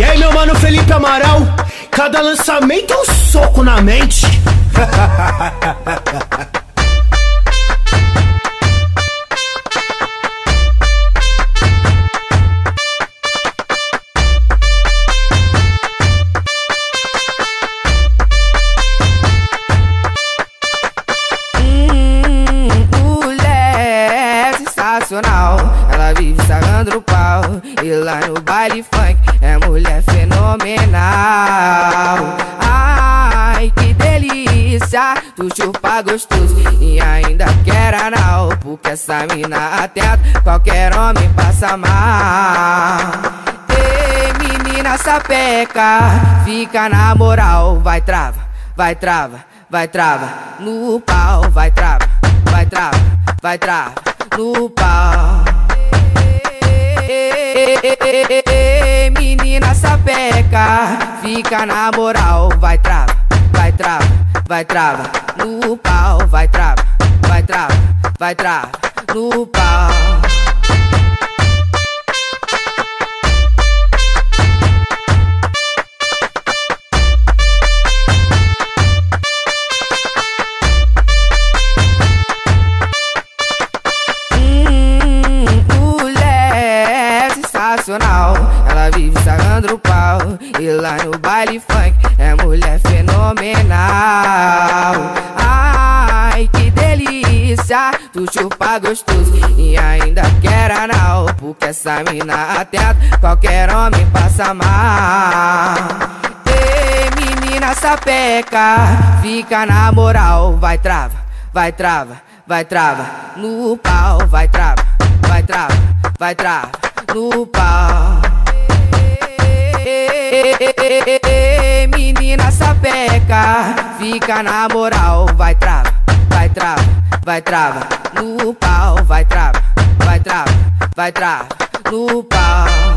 E aí, meu mano Felipe Amaral, cada lançamento é um soco na mente. Hum, mulher sensacional. Ela vive sagando no pau. E lá no baile funk é mulher fenomenal. Ai, que delícia. Tu chupa gostoso e ainda quer anal. Porque essa mina atenta, qualquer homem passa mal. Menina sapeca, fica na moral, vai trava, vai trava, vai trava, no pau, vai trava, vai trava, vai trava, no pau. Ei, menina sapeca, fica na moral, vai trava, vai trava, vai trava, no pau, vai trava, vai trava, vai trava, no pau. Ela vive sagando no pau. E lá no baile funk é mulher fenomenal. Ai, que delícia. Tu chupa gostoso e ainda quer anal. Porque essa mina atenta, qualquer homem passa mal. Menina sapeca, fica na moral, vai trava, vai trava, vai trava, no pau, vai trava, vai trava, vai trava, no pau. Menina sapeca, fica na moral, vai trava, vai trava, vai trava, no pau, vai trava, vai trava, vai trava, no pau.